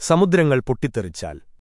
സമുദ്രങ്ങൾ പൊട്ടിത്തെറിച്ചാൽ